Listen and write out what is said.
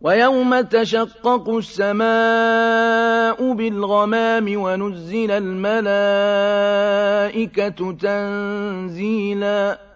وَيَوْمَ تَشَقَّقُ السَّمَاءُ بِالْغَمَامِ وَنُزِّلَ الْمَلَائِكَةُ تَنزِيلًا